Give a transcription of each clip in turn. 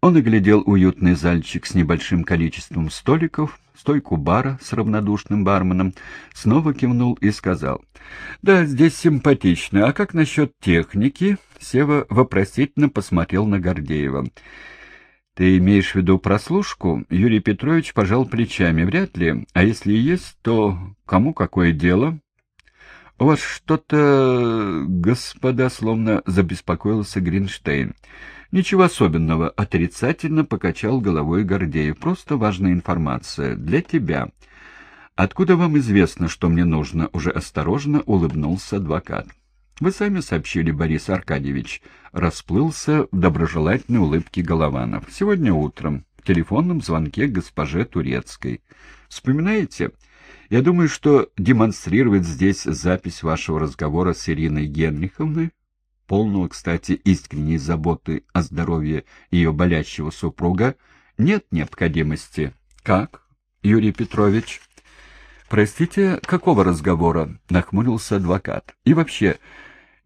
Он оглядел уютный зальчик с небольшим количеством столиков, стойку бара с равнодушным барменом, снова кивнул и сказал. «Да, здесь симпатично. А как насчет техники?» Сева вопросительно посмотрел на Гордеева. «Ты имеешь в виду прослушку?» Юрий Петрович пожал плечами. «Вряд ли. А если и есть, то кому какое дело?» «У что-то, господа, словно забеспокоился Гринштейн. Ничего особенного, отрицательно покачал головой Гордеев. Просто важная информация. Для тебя. Откуда вам известно, что мне нужно? Уже осторожно улыбнулся адвокат. Вы сами сообщили, Борис Аркадьевич. Расплылся в доброжелательной улыбке Голованов. Сегодня утром в телефонном звонке госпоже Турецкой. Вспоминаете? Я думаю, что демонстрировать здесь запись вашего разговора с Ириной Генриховной, полного, кстати, искренней заботы о здоровье ее болящего супруга, нет необходимости. Как, Юрий Петрович? Простите, какого разговора? Нахмурился адвокат. И вообще,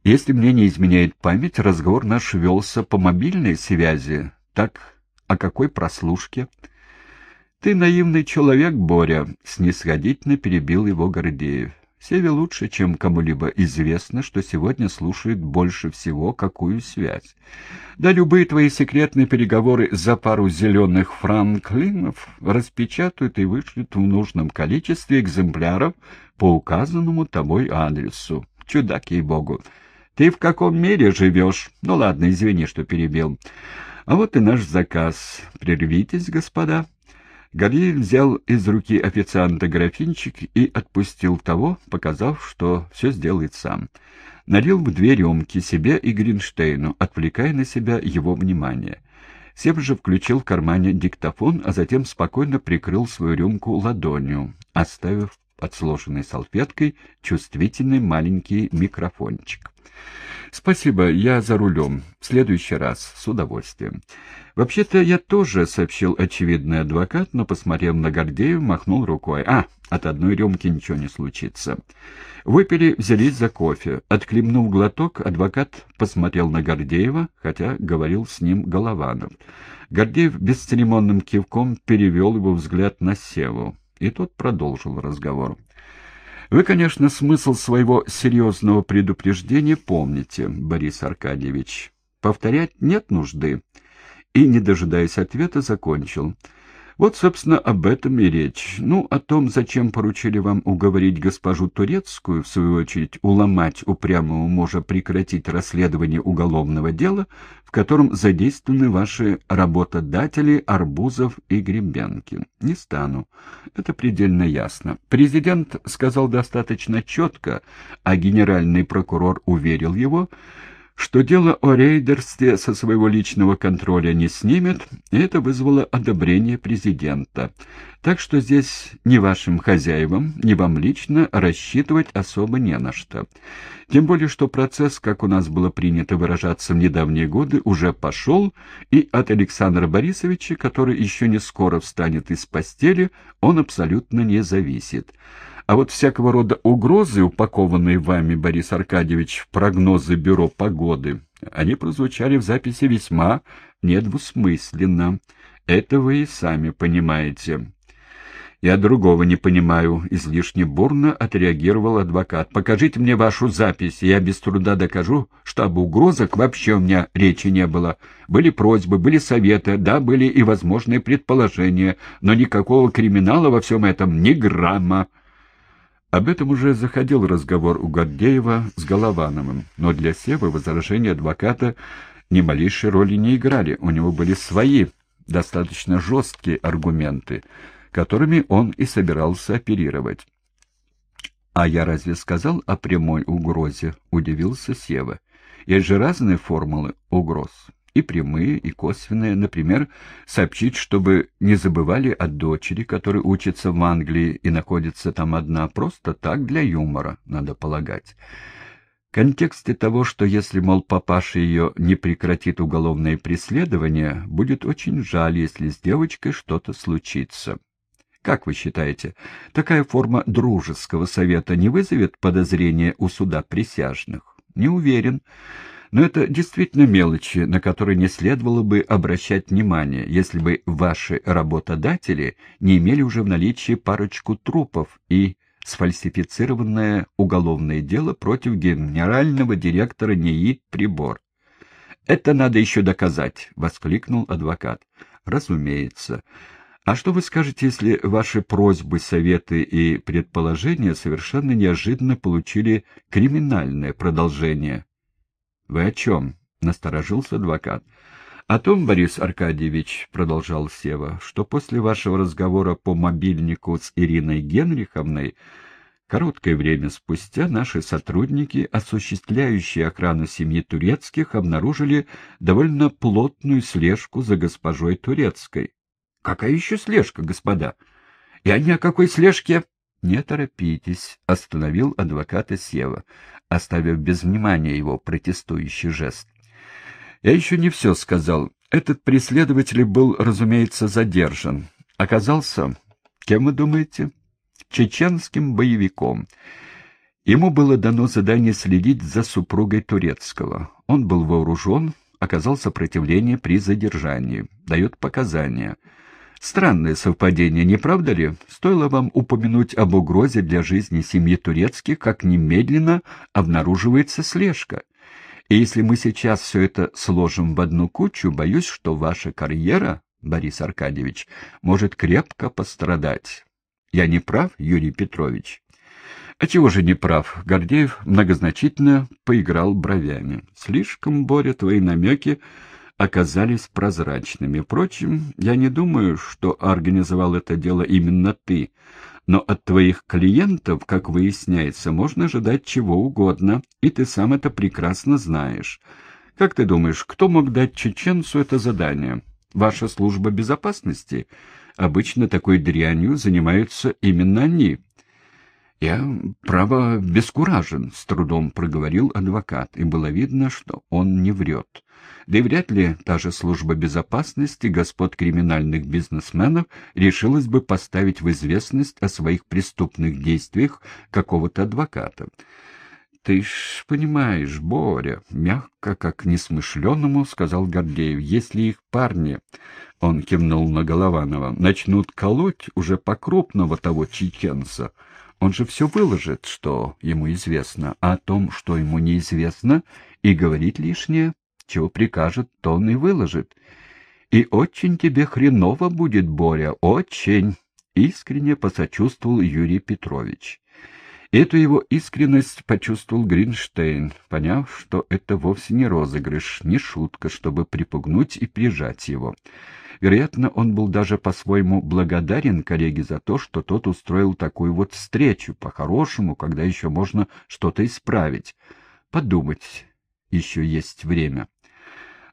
если мне не изменяет память, разговор наш велся по мобильной связи. Так о какой прослушке? «Ты наивный человек, Боря», — снисходительно перебил его Гордеев. «Севе лучше, чем кому-либо известно, что сегодня слушает больше всего какую связь. Да любые твои секретные переговоры за пару зеленых франклинов распечатают и вышлют в нужном количестве экземпляров по указанному тобой адресу. Чудак, ей-богу! Ты в каком мире живешь? Ну ладно, извини, что перебил. А вот и наш заказ. Прервитесь, господа». Галиев взял из руки официанта графинчик и отпустил того, показав, что все сделает сам. Налил в две рюмки себе и Гринштейну, отвлекая на себя его внимание. Сев же включил в кармане диктофон, а затем спокойно прикрыл свою рюмку ладонью, оставив под сложенной салфеткой чувствительный маленький микрофончик. «Спасибо, я за рулем. В следующий раз. С удовольствием». «Вообще-то я тоже», — сообщил очевидный адвокат, но, посмотрев на Гордеева, махнул рукой. «А, от одной рюмки ничего не случится». Выпили, взялись за кофе. Отклемнув глоток, адвокат посмотрел на Гордеева, хотя говорил с ним Голованов. Гордеев бесцеремонным кивком перевел его взгляд на Севу, и тот продолжил разговор. Вы, конечно, смысл своего серьезного предупреждения помните, Борис Аркадьевич. Повторять нет нужды. И, не дожидаясь ответа, закончил. Вот, собственно, об этом и речь. Ну, о том, зачем поручили вам уговорить госпожу Турецкую, в свою очередь, уломать упрямого мужа прекратить расследование уголовного дела, в котором задействованы ваши работодатели Арбузов и Гребенкин. Не стану. Это предельно ясно. Президент сказал достаточно четко, а генеральный прокурор уверил его, что дело о рейдерстве со своего личного контроля не снимет, и это вызвало одобрение президента. Так что здесь ни вашим хозяевам, ни вам лично рассчитывать особо не на что. Тем более, что процесс, как у нас было принято выражаться в недавние годы, уже пошел, и от Александра Борисовича, который еще не скоро встанет из постели, он абсолютно не зависит. А вот всякого рода угрозы, упакованные вами, Борис Аркадьевич, в прогнозы Бюро погоды, они прозвучали в записи весьма недвусмысленно. Это вы и сами понимаете. «Я другого не понимаю», — излишне бурно отреагировал адвокат. «Покажите мне вашу запись, и я без труда докажу, что об угрозах вообще у меня речи не было. Были просьбы, были советы, да, были и возможные предположения, но никакого криминала во всем этом ни грамма». Об этом уже заходил разговор у Гордеева с Головановым, но для Севы возражения адвоката ни малейшей роли не играли, у него были свои, достаточно жесткие аргументы, которыми он и собирался оперировать. «А я разве сказал о прямой угрозе?» — удивился Сева. «Есть же разные формулы угроз» и прямые, и косвенные. Например, сообщить, чтобы не забывали о дочери, которая учится в Англии и находится там одна, просто так, для юмора, надо полагать. В контексте того, что если, мол, папаша ее не прекратит уголовное преследование, будет очень жаль, если с девочкой что-то случится. Как вы считаете, такая форма дружеского совета не вызовет подозрения у суда присяжных? Не уверен. Но это действительно мелочи, на которые не следовало бы обращать внимание, если бы ваши работодатели не имели уже в наличии парочку трупов и сфальсифицированное уголовное дело против генерального директора НИИ «Прибор». «Это надо еще доказать», — воскликнул адвокат. «Разумеется. А что вы скажете, если ваши просьбы, советы и предположения совершенно неожиданно получили криминальное продолжение?» «Вы о чем?» — насторожился адвокат. «О том, Борис Аркадьевич, — продолжал Сева, — что после вашего разговора по мобильнику с Ириной Генриховной Короткое время спустя наши сотрудники, осуществляющие охрану семьи Турецких, обнаружили довольно плотную слежку за госпожой Турецкой. — Какая еще слежка, господа? Я ни о какой слежке... — Не торопитесь, — остановил адвоката Сева, оставив без внимания его протестующий жест. — Я еще не все сказал. Этот преследователь был, разумеется, задержан. Оказался... Кем вы думаете? — чеченским боевиком. Ему было дано задание следить за супругой Турецкого. Он был вооружен, оказал сопротивление при задержании, дает показания. Странное совпадение, не правда ли? Стоило вам упомянуть об угрозе для жизни семьи Турецких, как немедленно обнаруживается слежка. И если мы сейчас все это сложим в одну кучу, боюсь, что ваша карьера, Борис Аркадьевич, может крепко пострадать. Я не прав, Юрий Петрович? А чего же не прав? Гордеев многозначительно поиграл бровями. Слишком, Боря, твои намеки оказались прозрачными. Впрочем, я не думаю, что организовал это дело именно ты. Но от твоих клиентов, как выясняется, можно ожидать чего угодно, и ты сам это прекрасно знаешь. Как ты думаешь, кто мог дать чеченцу это задание? Ваша служба безопасности? Обычно такой дрянью занимаются именно они. «Я, право, бескуражен», — с трудом проговорил адвокат, и было видно, что он не врет. Да и вряд ли та же служба безопасности господ криминальных бизнесменов решилась бы поставить в известность о своих преступных действиях какого-то адвоката. «Ты ж понимаешь, Боря», — мягко, как несмышленному, сказал Гордеев, — «если их парни, — он кивнул на Голованова, — начнут колоть уже по-крупного того чеченца, он же все выложит, что ему известно, а о том, что ему неизвестно, и говорить лишнее, чего прикажет, то он и выложит. И очень тебе хреново будет, Боря, очень!» — искренне посочувствовал Юрий Петрович. Эту его искренность почувствовал Гринштейн, поняв, что это вовсе не розыгрыш, не шутка, чтобы припугнуть и прижать его. Вероятно, он был даже по-своему благодарен коллеге за то, что тот устроил такую вот встречу, по-хорошему, когда еще можно что-то исправить. Подумать еще есть время.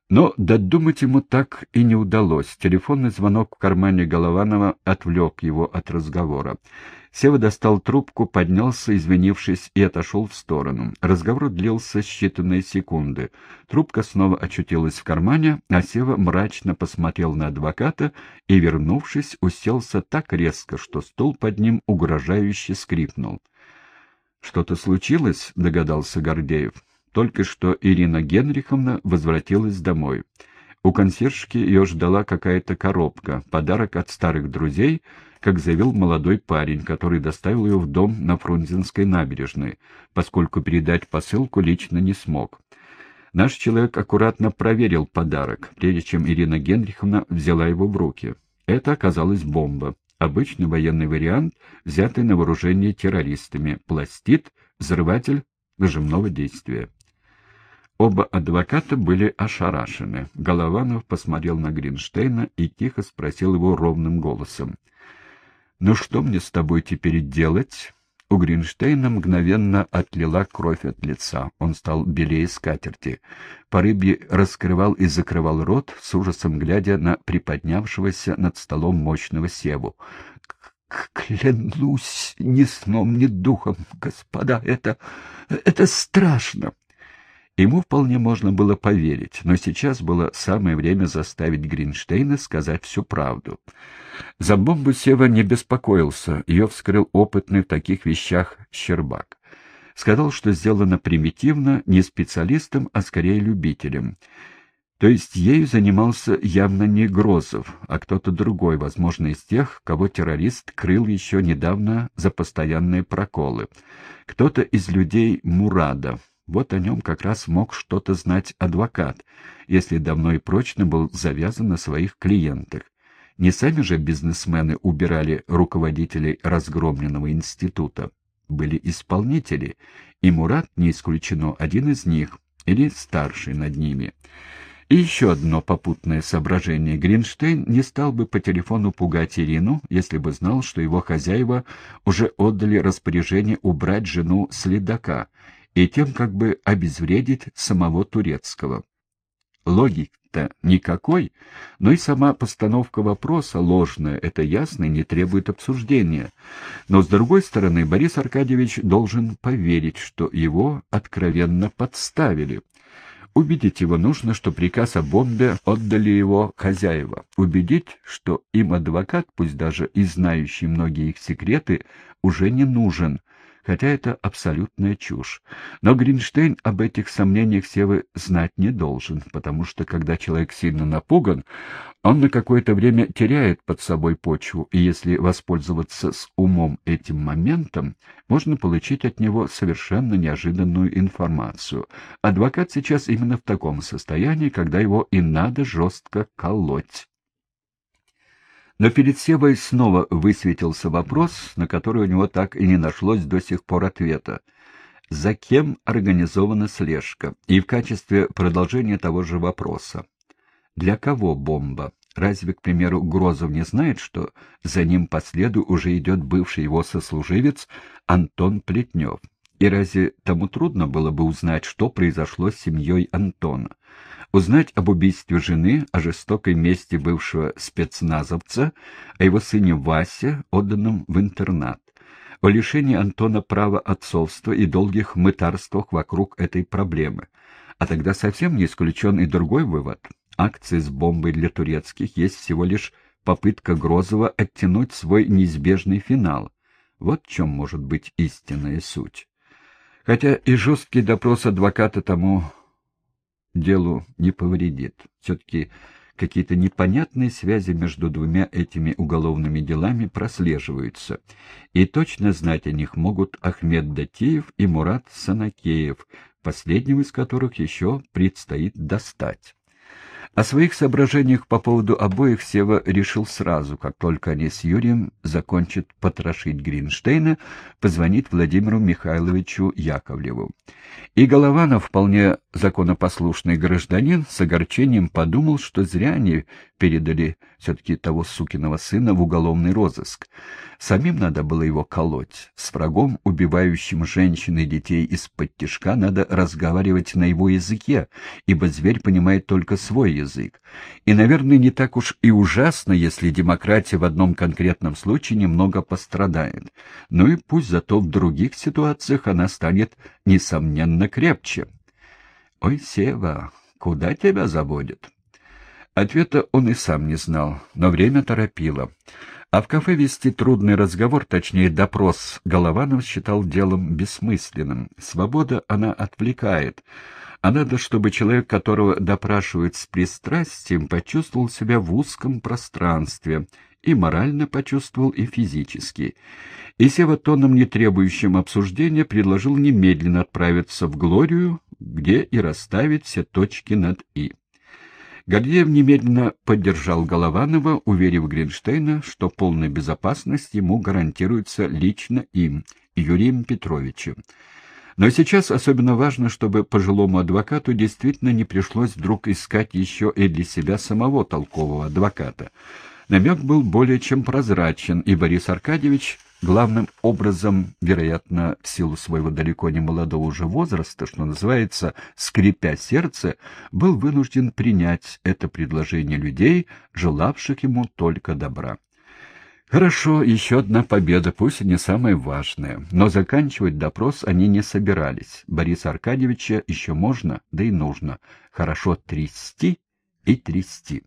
Но додумать ему так и не удалось. Телефонный звонок в кармане Голованова отвлек его от разговора. Сева достал трубку, поднялся, извинившись, и отошел в сторону. Разговор длился считанные секунды. Трубка снова очутилась в кармане, а Сева мрачно посмотрел на адвоката и, вернувшись, уселся так резко, что стул под ним угрожающе скрипнул. «Что-то случилось?» — догадался Гордеев. Только что Ирина Генриховна возвратилась домой. У консьержки ее ждала какая-то коробка, подарок от старых друзей, как заявил молодой парень, который доставил ее в дом на Фрунзенской набережной, поскольку передать посылку лично не смог. Наш человек аккуратно проверил подарок, прежде чем Ирина Генриховна взяла его в руки. Это оказалась бомба. Обычный военный вариант, взятый на вооружение террористами. Пластит, взрыватель нажимного действия. Оба адвоката были ошарашены. Голованов посмотрел на Гринштейна и тихо спросил его ровным голосом. «Ну что мне с тобой теперь делать?» У Гринштейна мгновенно отлила кровь от лица. Он стал белее скатерти. По рыбье раскрывал и закрывал рот, с ужасом глядя на приподнявшегося над столом мощного севу. «Клянусь ни сном, ни духом, господа, это... это страшно!» Ему вполне можно было поверить, но сейчас было самое время заставить Гринштейна сказать всю правду. За бомбу Сева не беспокоился, ее вскрыл опытный в таких вещах Щербак. Сказал, что сделано примитивно, не специалистом, а скорее любителем. То есть ею занимался явно не Грозов, а кто-то другой, возможно, из тех, кого террорист крыл еще недавно за постоянные проколы. Кто-то из людей Мурада. Вот о нем как раз мог что-то знать адвокат, если давно и прочно был завязан на своих клиентах. Не сами же бизнесмены убирали руководителей разгромленного института. Были исполнители, и Мурат, не исключено, один из них, или старший над ними. И еще одно попутное соображение. Гринштейн не стал бы по телефону пугать Ирину, если бы знал, что его хозяева уже отдали распоряжение убрать жену следака и тем как бы обезвредить самого турецкого. Логик-то никакой, но и сама постановка вопроса ложная, это ясно и не требует обсуждения. Но, с другой стороны, Борис Аркадьевич должен поверить, что его откровенно подставили. Убедить его нужно, что приказ о бомбе отдали его хозяева. Убедить, что им адвокат, пусть даже и знающий многие их секреты, уже не нужен, хотя это абсолютная чушь. Но Гринштейн об этих сомнениях Севы знать не должен, потому что, когда человек сильно напуган, он на какое-то время теряет под собой почву, и если воспользоваться с умом этим моментом, можно получить от него совершенно неожиданную информацию. Адвокат сейчас именно в таком состоянии, когда его и надо жестко колоть. Но перед Севой снова высветился вопрос, на который у него так и не нашлось до сих пор ответа. За кем организована слежка? И в качестве продолжения того же вопроса. Для кого бомба? Разве, к примеру, Грозов не знает, что за ним по следу уже идет бывший его сослуживец Антон Плетнев? И разве тому трудно было бы узнать, что произошло с семьей Антона? Узнать об убийстве жены, о жестокой мести бывшего спецназовца, о его сыне Васе, отданном в интернат, о лишении Антона права отцовства и долгих мытарствах вокруг этой проблемы. А тогда совсем не исключен и другой вывод. Акции с бомбой для турецких есть всего лишь попытка Грозова оттянуть свой неизбежный финал. Вот в чем может быть истинная суть. Хотя и жесткий допрос адвоката тому делу не повредит. Все-таки какие-то непонятные связи между двумя этими уголовными делами прослеживаются, и точно знать о них могут Ахмед Датиев и Мурат Санакеев, последнего из которых еще предстоит достать. О своих соображениях по поводу обоих Сева решил сразу, как только они с Юрием закончат потрошить Гринштейна, позвонит Владимиру Михайловичу Яковлеву. И Голованов, вполне законопослушный гражданин, с огорчением подумал, что зря они передали все-таки того сукиного сына в уголовный розыск. Самим надо было его колоть. С врагом, убивающим женщин и детей из-под тишка, надо разговаривать на его языке, ибо зверь понимает только свой язык. И, наверное, не так уж и ужасно, если демократия в одном конкретном случае немного пострадает. Ну и пусть зато в других ситуациях она станет, несомненно, крепче. «Ой, Сева, куда тебя заводят?» Ответа он и сам не знал, но время торопило. А в кафе вести трудный разговор, точнее допрос, Голованов считал делом бессмысленным. Свобода она отвлекает, а надо, чтобы человек, которого допрашивают с пристрастием, почувствовал себя в узком пространстве, и морально почувствовал, и физически. И Сева тоном, не требующим обсуждения, предложил немедленно отправиться в Глорию, где и расставить все точки над «и». Гордеев немедленно поддержал Голованова, уверив Гринштейна, что полная безопасность ему гарантируется лично им, Юрием Петровичем. Но сейчас особенно важно, чтобы пожилому адвокату действительно не пришлось вдруг искать еще и для себя самого толкового адвоката. Намек был более чем прозрачен, и Борис Аркадьевич главным образом, вероятно, в силу своего далеко не молодого уже возраста, что называется, скрипя сердце, был вынужден принять это предложение людей, желавших ему только добра. Хорошо, еще одна победа, пусть и не самая важная, но заканчивать допрос они не собирались. Бориса Аркадьевича еще можно, да и нужно, хорошо трясти и трясти.